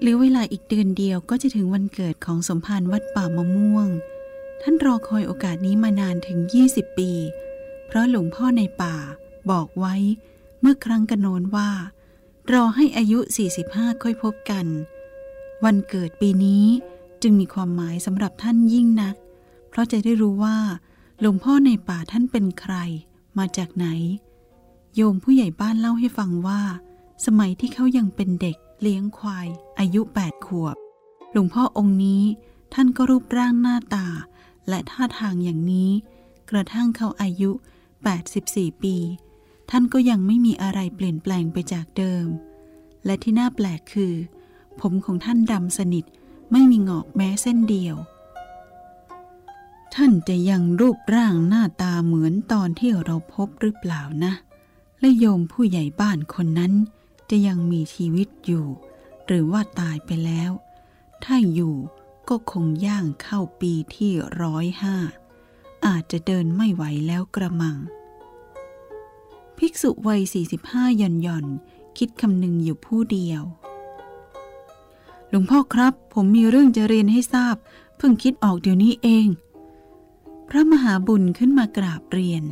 หรือเวลาอีกเดือนเดียวก็จะถึงวันเกิดของสมภารวัดป่ามะม่วง ท่านรอคอยโอกาสนี้มานานถึง 20 ปี เพราะหลวงพ่อในป่าบอกไว้เมื่อครั้งกันโนนว่า รอให้อายุ 45 ค่อยพบกัน วันเกิดปีนี้จึงมีความหมายสำหรับท่านยิ่งนัก เพราะจะได้รู้ว่าหลวงพ่อในป่าท่านเป็นใคร มาจากไหน โยมผู้ใหญ่บ้านเล่าให้ฟังว่า สมัยที่เขายังเป็นเด็ก เลี้ยงควาย อายุ 8 ขวบ หลวงพ่อองค์นี้ท่านก็รูปร่างหน้าตา และท่าทางอย่างนี้ กระทั่งเขาอายุ 84 ปี ท่านก็ยังไม่มีอะไรเปลี่ยนแปลงไปจากเดิม และที่น่าแปลกคือ ผมของท่านดำสนิทไม่มีงอกแม้เส้นเดียว ท่านจะยังรูปร่างหน้าตาเหมือนตอนที่เราพบหรือเปล่านะ และโยมผู้ใหญ่บ้านคนนั้น จะยังมีชีวิตอยู่ หรือว่าตายไปแล้ว ถ้าอยู่ก็คงย่างเข้าปีที่ร้อยห้าอาจจะเดินไม่ไหวแล้วกระมัง ภิกษุวัย 45 หย่อนหย่อนคิดคำหนึ่งอยู่ผู้เดียว หลวงพ่อครับ ผมมีเรื่องจะเรียนให้ทราบ เพิ่งคิดออกเดี๋ยวนี้เอง พระมหาบุญขึ้นมากราบเรียน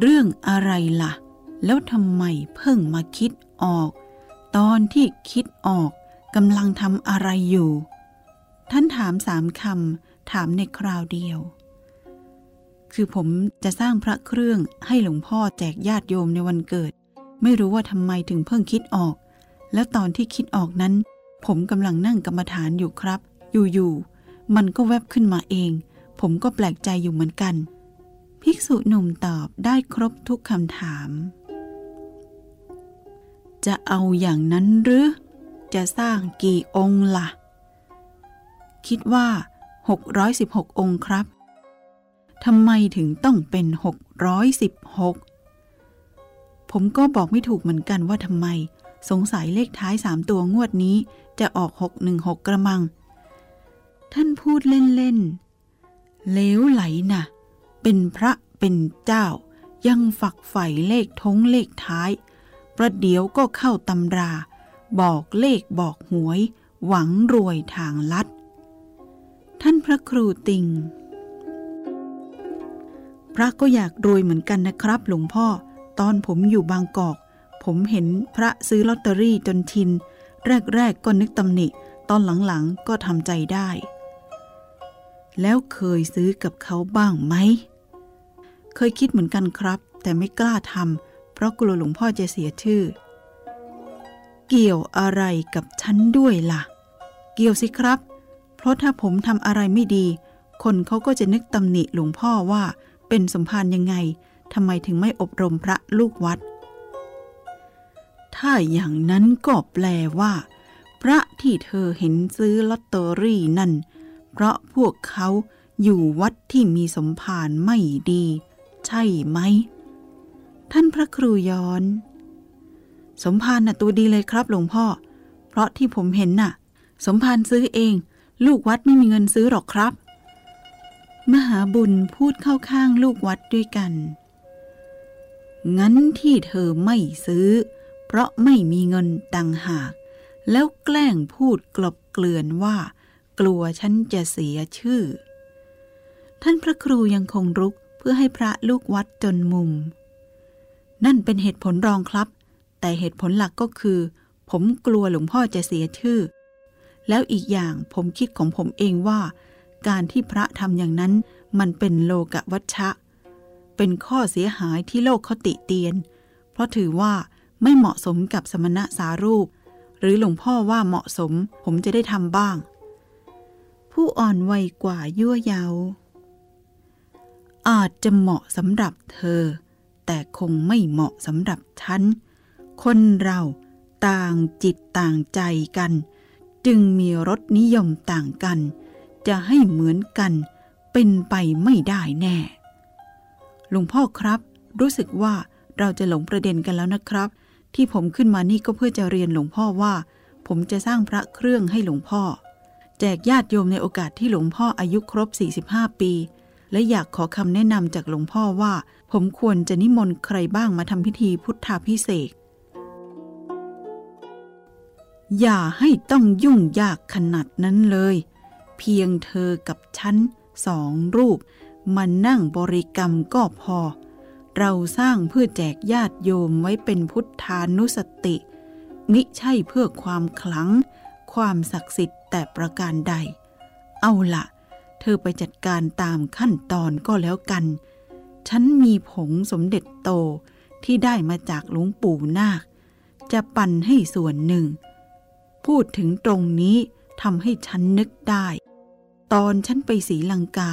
เรื่องอะไรล่ะ แล้วทำไมเพิ่งมาคิดออก ตอนที่คิดออกกำลังทำอะไรอยู่ ท่านถามสามคำถามในคราวเดียว คือผมจะสร้างพระเครื่องให้หลวงพ่อแจกญาติโยมในวันเกิด ไม่รู้ว่าทำไมถึงเพิ่งคิดออก แล้วตอนที่คิดออกนั้น ผมกำลังนั่งกรรมฐานอยู่ครับ อยู่ๆมันก็แวบขึ้นมาเอง ผมก็แปลกใจอยู่เหมือนกัน ภิกษุหนุ่มตอบได้ครบทุกคำถาม จะเอาอย่างนั้นหรือ จะสร้างกี่องค์ละ่ะ คิดว่า 616 องค์ครับทำไมถึงต้องเป็น 616 ผมก็บอกไม่ถูกเหมือนกันว่าทำไม สงสัยเลขท้ายสามตัวงวดนี้จะออก 616 กระมัง ท่านพูดเล่นๆเลวไหลนะ่ะ เป็นพระเป็นเจ้า ยังฝักใฝ่เลขทงเลขท้าย ประเดี๋ยวก็เข้าตำรา บอกเลขบอกหวย หวังรวยทางลัด ท่านพระครูติง พระก็อยากรวยเหมือนกันนะครับ หลวงพ่อ ตอนผมอยู่บางกอก ผมเห็นพระซื้อลอตเตอรี่จนทิน แรกๆก็นึกตำหนิ ตอนหลังๆก็ทำใจได้ แล้วเคยซื้อกับเขาบ้างไหม เคยคิดเหมือนกันครับ แต่ไม่กล้าทำ เพราะกลัวหลวงพ่อจะเสียชื่อ เกี่ยวอะไรกับฉันด้วยล่ะ เกี่ยวสิครับ เพราะถ้าผมทำอะไรไม่ดี คนเขาก็จะนึกตำหนิหลวงพ่อว่าเป็นสมภารยังไงทำไมถึงไม่อบรมพระลูกวัด ถ้าอย่างนั้นก็แปลว่า พระที่เธอเห็นซื้อลอตเตอรี่นั่น เพราะพวกเขาอยู่วัดที่มีสมภารไม่ดี ใช่ไหม ท่านพระครูย้อน สมภารน่ะตัวดีเลยครับหลวงพ่อ เพราะที่ผมเห็นน่ะ สมภารซื้อเอง ลูกวัดไม่มีเงินซื้อหรอกครับ มหาบุญพูดเข้าข้างลูกวัดด้วยกัน งั้นที่เธอไม่ซื้อ เพราะไม่มีเงินตังหาก แล้วแกล้งพูดกลบเกลื่อนว่า กลัวฉันจะเสียชื่อ ท่านพระครูยังคงรุกเพื่อให้พระลูกวัดจนมุม นั่นเป็นเหตุผลรองครับ แต่เหตุผลหลักก็คือ ผมกลัวหลวงพ่อจะเสียชื่อ แล้วอีกอย่างผมคิดของผมเองว่า การที่พระทำอย่างนั้น มันเป็นโลกวัชชะ เป็นข้อเสียหายที่โลกเขาติเตียน เพราะถือว่าไม่เหมาะสมกับสมณะสารูป หรือหลวงพ่อว่าเหมาะสม ผมจะได้ทำบ้าง ผู้อ่อนวัยกว่ายั่วเยาอาจจะเหมาะสำหรับเธอ แต่คงไม่เหมาะสำหรับฉัน คนเราต่างจิตต่างใจกัน จึงมีรสนิยมต่างกัน จะให้เหมือนกันเป็นไปไม่ได้แน่ หลวงพ่อครับ รู้สึกว่าเราจะหลงประเด็นกันแล้วนะครับ ที่ผมขึ้นมานี่ก็เพื่อจะเรียนหลวงพ่อว่า ผมจะสร้างพระเครื่องให้หลวงพ่อ แจกญาติโยมในโอกาสที่หลวงพ่ออายุครบ 45 ปี และอยากขอคำแนะนำจากหลวงพ่อว่า ผมควรจะนิมนต์ใครบ้างมาทำพิธีพุทธาพิเศษอย่าให้ต้องยุ่งยากขนาดนั้นเลย เพียงเธอกับฉันสองรูปมานั่งบริกรรมก็พอ เราสร้างเพื่อแจกญาติโยมไว้เป็นพุทธานุสติ มิใช่เพื่อความขลัง ความศักดิ์สิทธิ์แต่ประการใด เอาละ อไปจัดการตามขั้นตอนก็แล้วกัน ฉันมีผงสมเด็จโตที่ได้มาจากหลวงปู่นาค จะปั่นให้ส่วนหนึ่ง พูดถึงตรงนี้ทำให้ฉันนึกได้ ตอนฉันไปศรีลังกา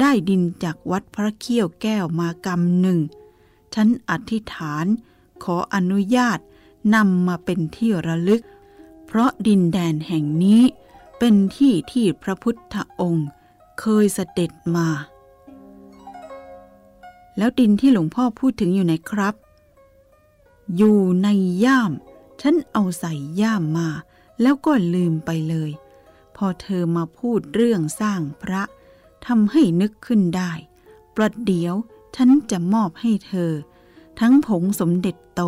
ได้ดินจากวัดพระเขี้ยวแก้วมากำหนึ่ง ฉันอธิษฐานขออนุญาตนำมาเป็นที่ระลึก เพราะดินแดนแห่งนี้เป็นที่ที่พระพุทธองค์ เคยเสด็จมา แล้วดินที่หลวงพ่อพูดถึงอยู่ไหนครับ อยู่ในย่าม ฉันเอาใส่ย่ามมา แล้วก็ลืมไปเลย พอเธอมาพูดเรื่องสร้างพระทำให้นึกขึ้นได้ ประเดี๋ยวฉันจะมอบให้เธอ ทั้งผงสมเด็จโต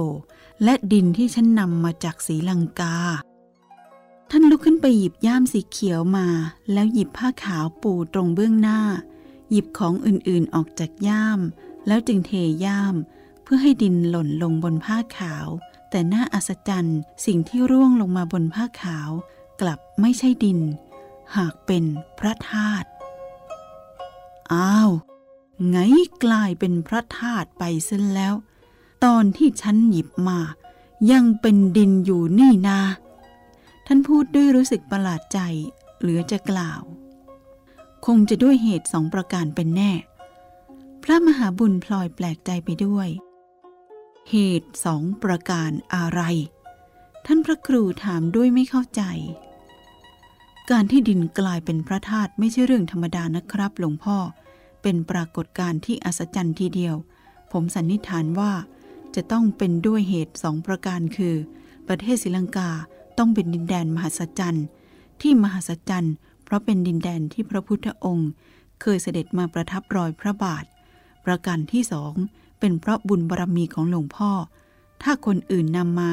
และดินที่ฉันนำมาจากศรีลังกา ท่านลุกขึ้นไปหยิบย่ามสีเขียวมา แล้วหยิบผ้าขาวปูตรงเบื้องหน้า หยิบของอื่นๆออกจากย่าม แล้วจึงเทย่าม เพื่อให้ดินหล่นลงบนผ้าขาว แต่น่าอัศจรรย์สิ่งที่ร่วงลงมาบนผ้าขาว กลับไม่ใช่ดิน หากเป็นพระธาตุอ้าว ไงกลายเป็นพระธาตุไปซะแล้ว ตอนที่ฉันหยิบมา ยังเป็นดินอยู่นี่นา ท่านพูดด้วยรู้สึกประหลาดใจ เหลือจะกล่าว คงจะด้วยเหตุสองประการเป็นแน่ พระมหาบุญพลอยแปลกใจไปด้วย เหตุสองประการอะไร ท่านพระครูถามด้วยไม่เข้าใจ การที่ดินกลายเป็นพระธาตุไม่ใช่เรื่องธรรมดานะครับ หลวงพ่อ เป็นปรากฏการณ์ที่อัศจรรย์ทีเดียว ผมสันนิษฐานว่าจะต้องเป็นด้วยเหตุสองประการคือ ประเทศศรีลังกา ต้องเป็นดินแดนมหัศจรรย์ ที่มหัศจรรย์ เพราะเป็นดินแดนที่พระพุทธองค์ เคยเสด็จมาประทับรอยพระบาท ประการที่สองเป็นเพราะบุญบารรมีของหลวงพ่อ ถ้าคนอื่นนำมา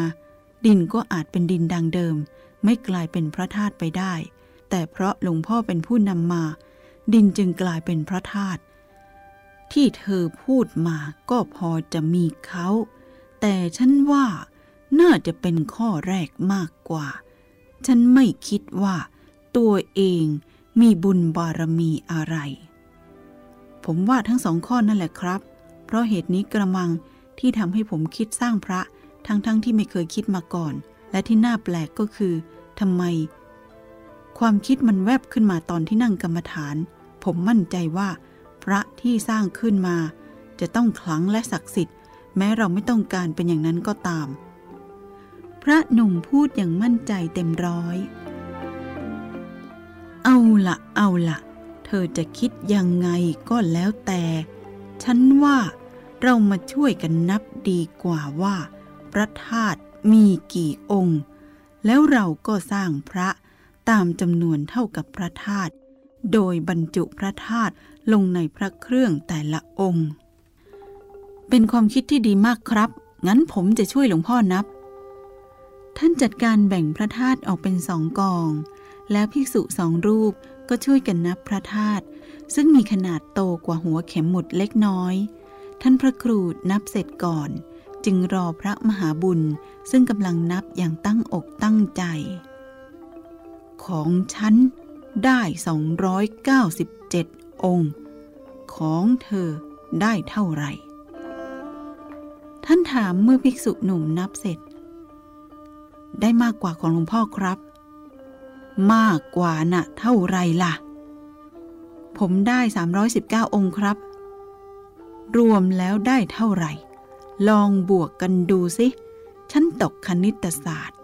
ดินก็อาจเป็นดินดังเดิม ไม่กลายเป็นพระธาตุไปได้ แต่เพราะหลวงพ่อเป็นผู้นำมา ดินจึงกลายเป็นพระธาตุที่เธอพูดมาก็พอจะมีเขา แต่ฉันว่า น่าจะเป็นข้อแรกมากกว่า ฉันไม่คิดว่า ตัวเองมีบุญบารมีอะไร ผมว่าทั้งสองข้อนั่นแหละครับ เพราะเหตุนี้กระมังที่ทำให้ผมคิดสร้างพระทั้งๆทที่ไม่เคยคิดมาก่อน และที่น่าแปลกก็คือทำไม ความคิดมันแวบขึ้นมาตอนที่นั่งกรรมฐาน ผมมั่นใจว่า พระที่สร้างขึ้นมา จะต้องขลังและศักดิ์สิทธิ์ แม้เราไม่ต้องการเป็นอย่างนั้นก็ตาม ระหนุ่มพูดอย่างมั่นใจเต็มร้อย เอาละเอาละเธอจะคิดยังไงก็แล้วแต่ ฉันว่าเรามาช่วยกันนับดีกว่าว่า พระธาตุมีกี่องค์ แล้วเราก็สร้างพระตามจำนวนเท่ากับพระธาตุโดยบรรจุพระธาตุลงในพระเครื่องแต่ละองค์ เป็นความคิดที่ดีมากครับ งั้นผมจะช่วยหลวงพ่อนับ ท่านจัดการแบ่งพระธาตุออกเป็นสองกอง แล้วภิกษุสองรูปก็ช่วยกันนับพระธาตุซึ่งมีขนาดโตกว่าหัวเข็มหมุดเล็กน้อย ท่านพระครูนับเสร็จก่อน จึงรอพระมหาบุญซึ่งกำลังนับอย่างตั้งอกตั้งใจ ของฉันได้ 297 องค์ ของเธอได้เท่าไหร่ ท่านถามเมื่อภิกษุหนุ่มนับเสร็จ ได้มากกว่าของหลวงพ่อครับ มากกว่าน่ะเท่าไรล่ะ ผมได้ 319 องค์ครับ รวมแล้วได้เท่าไหร่ ลองบวกกันดูสิ ฉันตกคณิตศาสตร์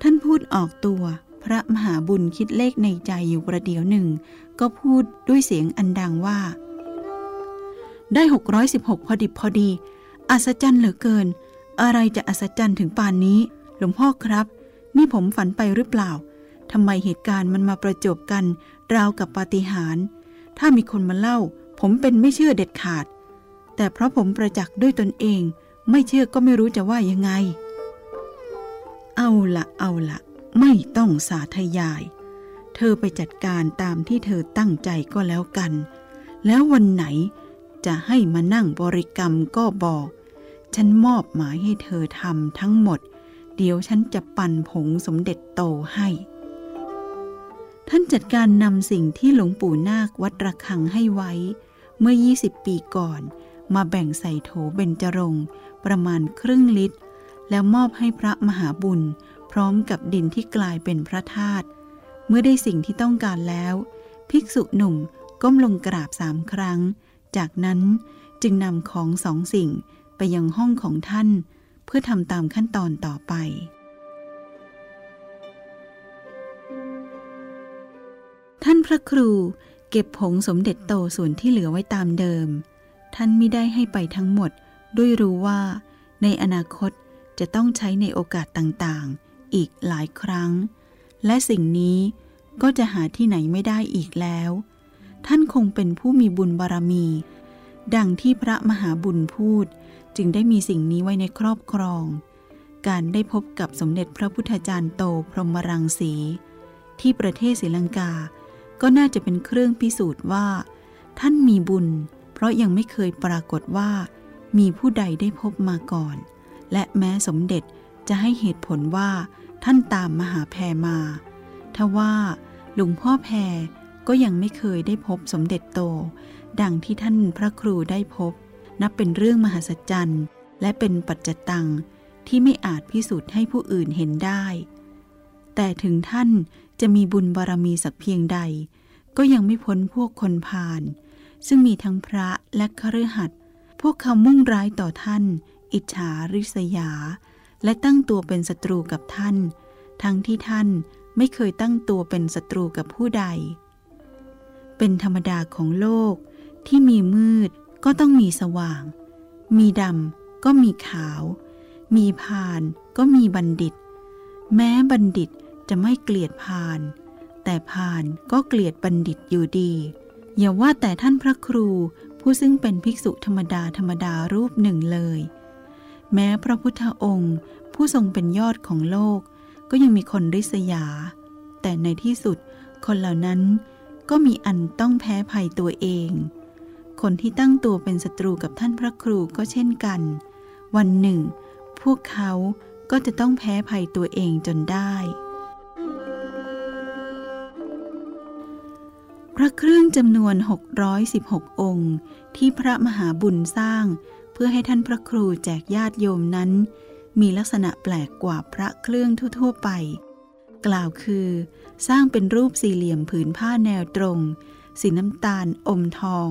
ท่านพูดออกตัวพระมหาบุญคิดเลขในใจอยู่ประเดี๋ยวหนึ่ง ก็พูดด้วยเสียงอันดังว่า ได้ 616 พอดิบพอดี อัศจรรย์เหลือเกิน อะไรจะอัศจรรย์ถึงป่านนี้ หลวงพ่อครับ นี่ผมฝันไปหรือเปล่าทำไมเหตุการณ์มันมาประจบกัน ราวกับปาฏิหาริย์ถ้ามีคนมาเล่า ผมเป็นไม่เชื่อเด็ดขาด แต่เพราะผมประจักษ์ด้วยตนเอง ไม่เชื่อก็ไม่รู้จะว่ายังไง เอาละเอาละไม่ต้องสาธยาย เธอไปจัดการตามที่เธอตั้งใจก็แล้วกัน แล้ววันไหนจะให้มานั่งบริกรรมก็บอก ฉันมอบหมายให้เธอทำทั้งหมด เดี๋ยวฉันจะปั่นผงสมเด็จโตให้ ท่านจัดการนำสิ่งที่หลวงปู่นาควัดระฆังให้ไว้ เมื่อ 20 ปีก่อน มาแบ่งใส่โถเบญจรงค์ประมาณครึ่งลิตร แล้วมอบให้พระมหาบุญ พร้อมกับดินที่กลายเป็นพระธาตุเมื่อได้สิ่งที่ต้องการแล้ว ภิกษุหนุ่มก้มลงกราบสามครั้ง จากนั้นจึงนำของสองสิ่งไปยังห้องของท่าน เพื่อทำตามขั้นตอนต่อไป ท่านพระครูเก็บผงสมเด็จโตส่วนที่เหลือไว้ตามเดิม ท่านไม่ได้ให้ไปทั้งหมด ด้วยรู้ว่า ในอนาคตจะต้องใช้ในโอกาสต่างๆ อีกหลายครั้ง และสิ่งนี้ก็จะหาที่ไหนไม่ได้อีกแล้ว ท่านคงเป็นผู้มีบุญบารมี ดังที่พระมหาบุญพูด จึงได้มีสิ่งนี้ไว้ในครอบครอง การได้พบกับสมเด็จพระพุทธจารย์โตพรหมรังสี ที่ประเทศศรีลังกา ก็น่าจะเป็นเครื่องพิสูจน์ว่า ท่านมีบุญ เพราะยังไม่เคยปรากฏว่า มีผู้ใดได้พบมาก่อน และแม้สมเด็จจะให้เหตุผลว่าท่านตามมหาแพรมาทว่าหลวงพ่อแพรก็ยังไม่เคยได้พบสมเด็จโต ดังที่ท่านพระครูได้พบ นับเป็นเรื่องมหัศจรรย์ และเป็นปัจจตังที่ไม่อาจพิสูจน์ให้ผู้อื่นเห็นได้ แต่ถึงท่านจะมีบุญบารมีสักเพียงใด ก็ยังไม่พ้นพวกคนพาลซึ่งมีทั้งพระและคฤหัสถ์พวกเขามุ่งร้ายต่อท่าน อิจฉาริษยา และตั้งตัวเป็นศัตรูกับท่าน ทั้งที่ท่านไม่เคยตั้งตัวเป็นศัตรูกับผู้ใด เป็นธรรมดาของโลกที่มีมืด ก็ต้องมีสว่าง มีดำก็มีขาว มีพานก็มีบัณฑิต แม้บัณฑิตจะไม่เกลียดพาน แต่พานก็เกลียดบัณฑิตอยู่ดี อย่าว่าแต่ท่านพระครูผู้ซึ่งเป็นภิกษุธรรมดาธรรมดารูปหนึ่งเลย แม้พระพุทธองค์ผู้ทรงเป็นยอดของโลก ก็ยังมีคนริษยา แต่ในที่สุดคนเหล่านั้นก็มีอันต้องแพ้ภัยตัวเอง คนที่ตั้งตัวเป็นศัตรูกับท่านพระครูก็เช่นกัน วันหนึ่ง พวกเขาก็จะต้องแพ้ภัยตัวเองจนได้ พระเครื่องจำนวน 616 องค์ ที่พระมหาบุญสร้าง เพื่อให้ท่านพระครูแจกญาติโยมนั้น มีลักษณะแปลกกว่าพระเครื่องทั่ว ๆ ไป กล่าวคือ สร้างเป็นรูปสี่เหลี่ยมผืนผ้าแนวตรง สีน้ำตาลอมทอง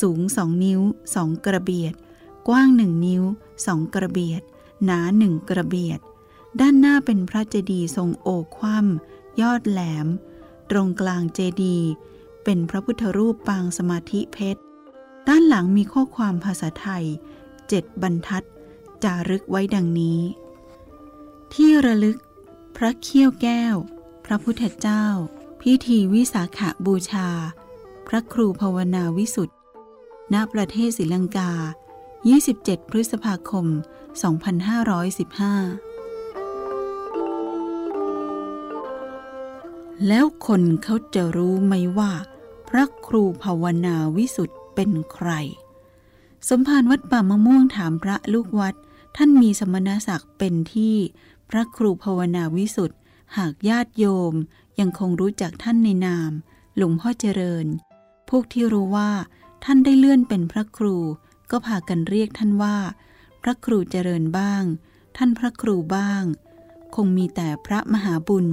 สูงสองนิ้วสองกระเบียด กว้างหนึ่งนิ้วสองกระเบียด หนาหนึ่งกระเบียด ด้านหน้าเป็นพระเจดีย์ทรงโอกคว่ำยอดแหลม ตรงกลางเจดีย์เป็นพระพุทธรูปปางสมาธิเพชร ด้านหลังมีข้อความภาษาไทยเจ็ดบรรทัด จารึกไว้ดังนี้ ที่ระลึก พระเขี้ยวแก้ว พระพุทธเจ้า พิธีวิสาขาบูชา พระครูภาวนาวิสุทธ ณประเทศศรีลังกา 27 พฤษภาคม 2515 แล้วคนเขาจะรู้ไหมว่า พระครูภาวนาวิสุทธ์เป็นใคร สมภารวัดป่ามะม่วงถามพระลูกวัด ท่านมีสมณศักดิ์เป็นที่พระครูภาวนาวิสุทธ์หากญาติโยมยังคงรู้จักท่านในนาม หลวงพ่อเจริญ พวกที่รู้ว่า ท่านได้เลื่อนเป็นพระครู ก็พากันเรียกท่านว่า พระครูเจริญบ้าง ท่านพระครูบ้าง คงมีแต่พระมหาบุญ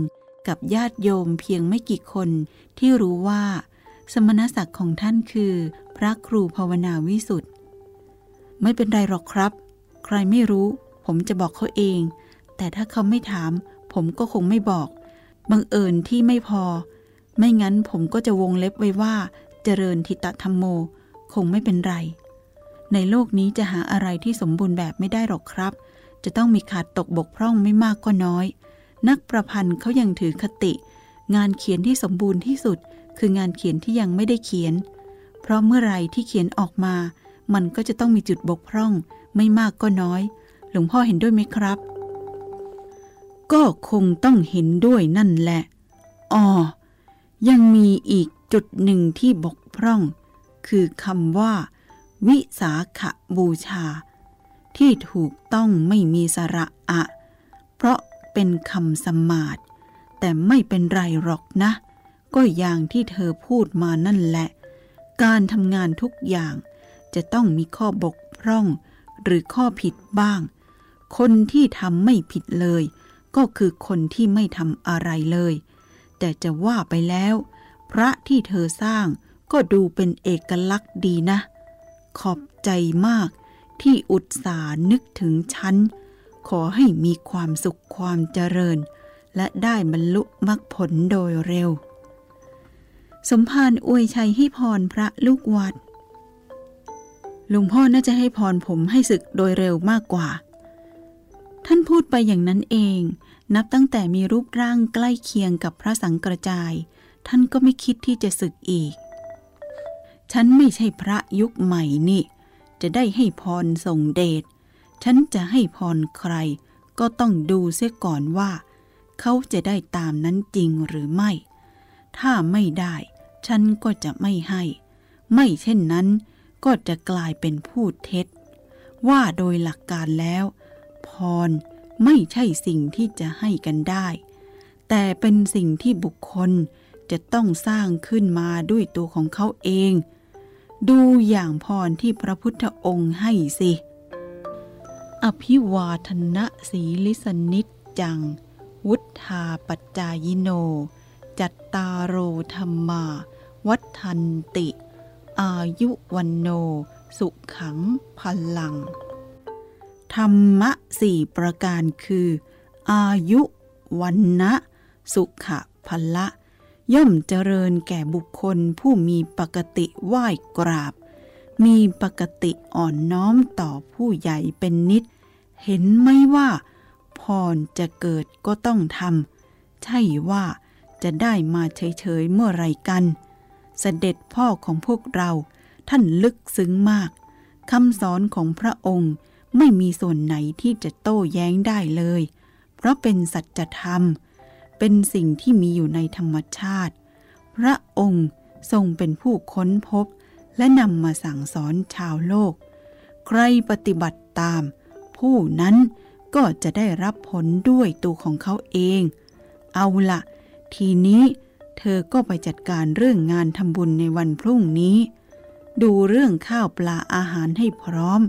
กับญาติโยมเพียงไม่กี่คนที่รู้ว่า สมณศักดิ์ของท่านคือ พระครูภาวนาวิสุทธ์ไม่เป็นไรหรอกครับ ใครไม่รู้ ผมจะบอกเขาเอง แต่ถ้าเขาไม่ถาม ผมก็คงไม่บอก บังเอิญที่ไม่พอ ไม่งั้นผมก็จะวงเล็บไว้ว่า เจริญทิตธรรมโม คงไม่เป็นไร ในโลกนี้จะหาอะไรที่สมบูรณ์แบบไม่ได้หรอกครับ จะต้องมีขาดตกบกพร่องไม่มากก็น้อย นักประพันธ์เขายังถือคติ งานเขียนที่สมบูรณ์ที่สุด คืองานเขียนที่ยังไม่ได้เขียน เพราะเมื่อไรที่เขียนออกมา มันก็จะต้องมีจุดบกพร่อง ไม่มากก็น้อย หลวงพ่อเห็นด้วยไหมครับ ก็คงต้องเห็นด้วยนั่นแหละอ๋อยังมีอีกจุดหนึ่งที่บกพร่อง คือคำว่า วิสาขบูชา ที่ถูกต้องไม่มีสระอะ เพราะเป็นคำสมาดแต่ไม่เป็นไรหรอกนะ ก็อย่างที่เธอพูดมานั่นแหละ การทำงานทุกอย่างจะต้องมีข้อบกพร่อง หรือข้อผิดบ้าง คนที่ทำไม่ผิดเลย ก็คือคนที่ไม่ทำอะไรเลย แต่จะว่าไปแล้ว พระที่เธอสร้าง ก็ดูเป็นเอกลักษณ์ดีนะ ขอบใจมากที่อุตส่าห์นึกถึงฉัน ขอให้มีความสุขความเจริญ และได้บรรลุมรรคผลโดยเร็ว สมภารอวยชัยให้พรพระลูกวัดลวงพ่อน่าจะให้พรผมให้ศึกโดยเร็วมากกว่า ท่านพูดไปอย่างนั้นเอง นับตั้งแต่มีรูปร่างใกล้เคียงกับพระสังกระจาย ท่านก็ไม่คิดที่จะศึกอีก ฉันไม่ใช่พระยุคใหม่นี่ จะได้ให้พรส่งเดช ฉันจะให้พรใคร ก็ต้องดูเสียก่อนว่า เขาจะได้ตามนั้นจริงหรือไม่ ถ้าไม่ได้ ฉันก็จะไม่ให้ ไม่เช่นนั้น ก็จะกลายเป็นพูดเท็จ ว่าโดยหลักการแล้ว พรไม่ใช่สิ่งที่จะให้กันได้ แต่เป็นสิ่งที่บุคคลจะต้องสร้างขึ้นมาด้วยตัวของเขาเอง ดูอย่างพรที่พระพุทธองค์ให้สิ อภิวาทนะสีลิสนิจจัง วุฒาปัจจายโน จัตตารโรธรรมา วัฏันติ อายุวันโน สุขังพลัง ธรรมะสี่ประการคือ อายุวันนะ สุขะพละ ย่อมเจริญแก่บุคคลผู้มีปกติไหว้กราบ มีปกติอ่อนน้อมต่อผู้ใหญ่เป็นนิด เห็นไหมว่า พรจะเกิดก็ต้องทำใช่ว่าจะได้มาเฉยๆเมื่อไรกัน เสด็จพ่อของพวกเราท่านลึกซึ้งมากคำสอนของพระองค์ไม่มีส่วนไหนที่จะโต้แย้งได้เลย เพราะเป็นสัจธรรมเเป็นสิ่งที่มีอยู่ในธรรมชาติ พระองค์ทรงเป็นผู้ค้นพบ และนำมาสั่งสอนชาวโลก ใครปฏิบัติตาม ผู้นั้นก็จะได้รับผลด้วยตัวของเขาเอง เอาละทีนี้เธอก็ไปจัดการเรื่องงานทำบุญในวันพรุ่งนี้ ดูเรื่องข้าวปลาอาหารให้พร้อม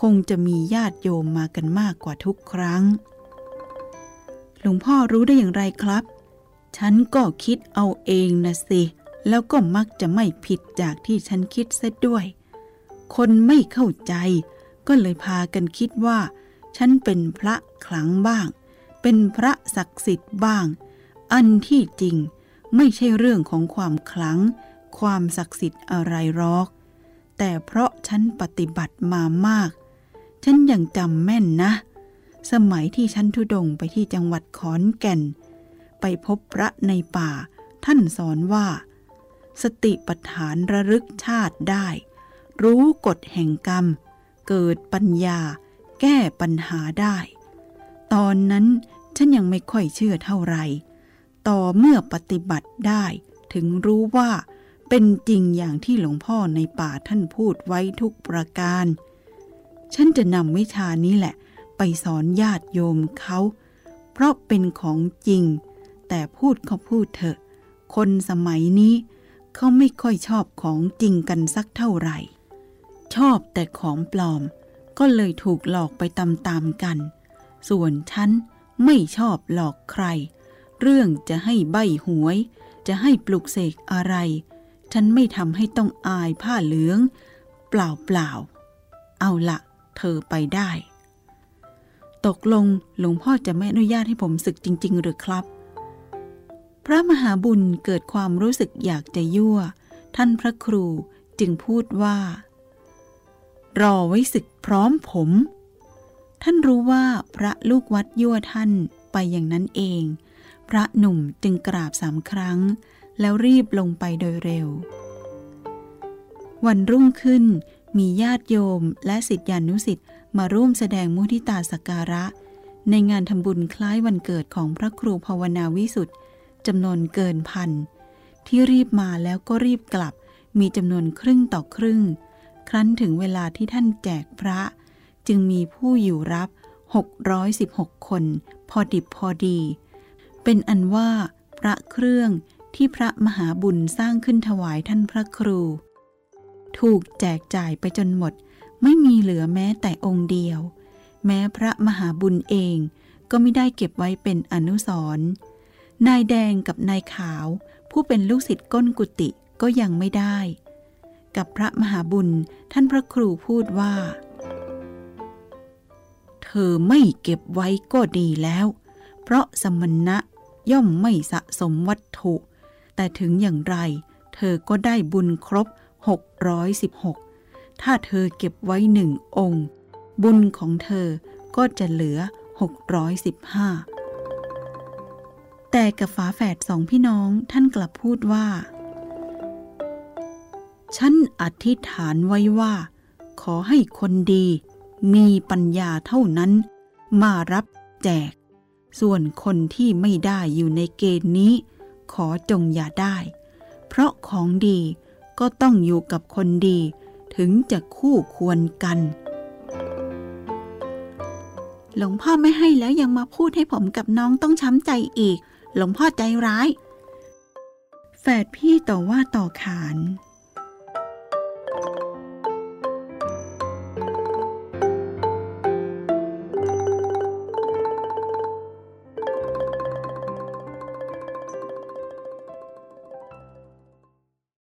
คงจะมีญาติโยมมากันมากกว่าทุกครั้ง หลวงพ่อรู้ได้อย่างไรครับ ฉันก็คิดเอาเองนะสิ แล้วก็มักจะไม่ผิดจากที่ฉันคิดซะด้วย คนไม่เข้าใจ ก็เลยพากันคิดว่า ฉันเป็นพระขลังบ้าง เป็นพระศักดิ์สิทธิ์บ้าง อันที่จริง ไม่ใช่เรื่องของความคลัง ความศักดิ์สิทธิ์อะไรหรอก แต่เพราะฉันปฏิบัติมามาก ฉันยังจำแม่นนะ สมัยที่ฉันทุดงไปที่จังหวัดขอนแก่น ไปพบพระในป่า ท่านสอนว่า สติปัฏฐานระลึกชาติได้ รู้กฎแห่งกรรม เกิดปัญญา แก้ปัญหาได้ ตอนนั้นฉันยังไม่ค่อยเชื่อเท่าไหร่ต่อเมื่อปฏิบัติได้ ถึงรู้ว่าเป็นจริงอย่างที่หลวงพ่อในป่าท่านพูดไว้ทุกประการ ฉันจะนำวิชานี้แหละ ไปสอนญาติโยมเขา เพราะเป็นของจริง แต่พูดเขาพูดเถอะ คนสมัยนี้ เขาไม่ค่อยชอบของจริงกันสักเท่าไหร่ ชอบแต่ของปลอม ก็เลยถูกหลอกไปตามๆกัน ส่วนฉันไม่ชอบหลอกใคร เรื่องจะให้ใบหวย จะให้ปลุกเสกอะไร ฉันไม่ทำให้ต้องอายผ้าเหลือง เปล่าเปล่าเอาละเธอไปได้ ตกลงหลวงพ่อจะไม่อนุญาตให้ผมศึกจริง ๆ หรือครับ พระมหาบุญเกิดความรู้สึกอยากจะยั่ว ท่านพระครูจึงพูดว่า รอไว้ศึกพร้อมผม ท่านรู้ว่าพระลูกวัดยั่วท่านไปอย่างนั้นเอง พระหนุ่มจึงกราบสามครั้ง แล้วรีบลงไปโดยเร็ว วันรุ่งขึ้นมีญาติโยมและสิทธิานุสิทธิ มาร่วมแสดงมุทิตาสการะ ในงานทำบุญคล้ายวันเกิดของพระครูภาวนาวิสุทธ์จำนวนเกินพัน ที่รีบมาแล้วก็รีบกลับ มีจำนวนครึ่งต่อครึ่ง ครั้นถึงเวลาที่ท่านแจกพระ จึงมีผู้อยู่รับ 616 คน พอดิบพอดี เป็นอันว่า พระเครื่องที่พระมหาบุญสร้างขึ้นถวายท่านพระครู ถูกแจกจ่ายไปจนหมด ไม่มีเหลือแม้แต่องค์เดียว แม้พระมหาบุญเองก็ไม่ได้เก็บไว้เป็นอนุสรณ์นายแดงกับนายขาว ผู้เป็นลูกศิษย์ก้นกุฏิก็ยังไม่ได้ กับพระมหาบุญท่านพระครูพูดว่า เธอไม่เก็บไว้ก็ดีแล้ว เพราะสมณะย่อมไม่สะสมวัตถุ แต่ถึงอย่างไร เธอก็ได้บุญครบ 616 ถ้าเธอเก็บไว้หนึ่งองค์ บุญของเธอก็จะเหลือ 615 แต่กับฝาแฝดสองพี่น้องท่านกลับพูดว่า ฉันอธิษฐานไว้ว่า ขอให้คนดี มีปัญญาเท่านั้น มารับแจก ส่วนคนที่ไม่ได้อยู่ในเกณฑ์นี้ ขอจงอย่าได้ เพราะของดีก็ต้องอยู่กับคนดี ถึงจะคู่ควรกัน หลวงพ่อไม่ให้แล้วยังมาพูดให้ผมกับน้องต้องช้ำใจอีก หลวงพ่อใจร้าย แฝดพี่ต่อว่าต่อขาน